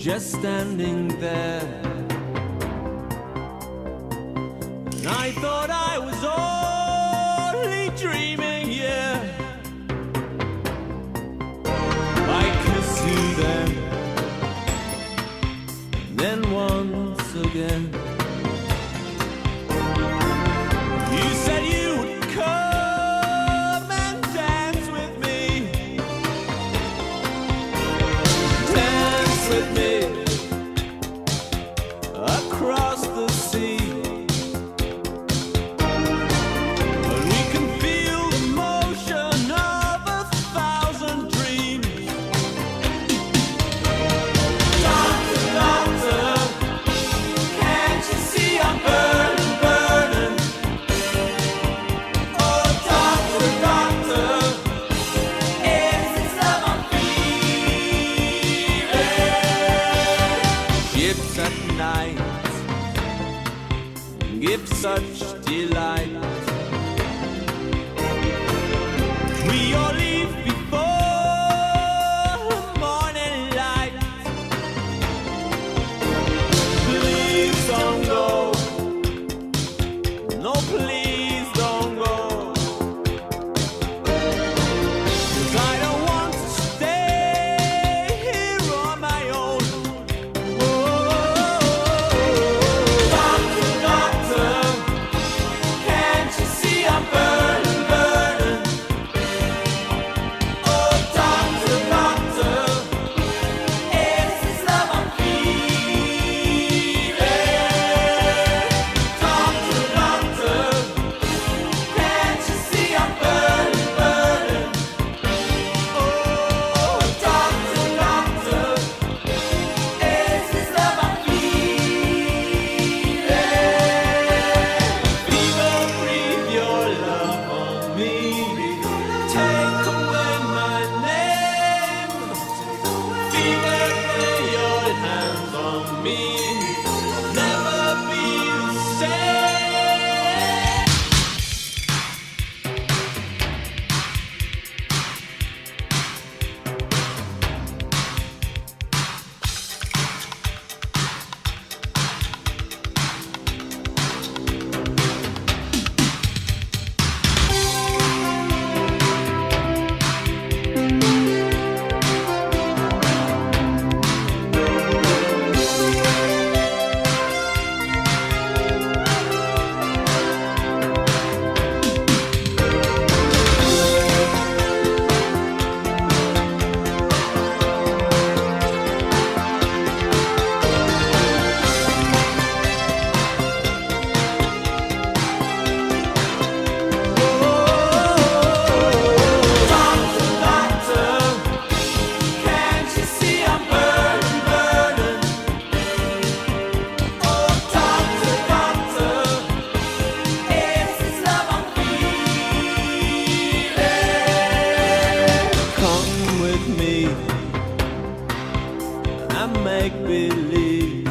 just standing there. And I thought I across the sea. give such delight. We all leave before morning light. Please don't. make believe.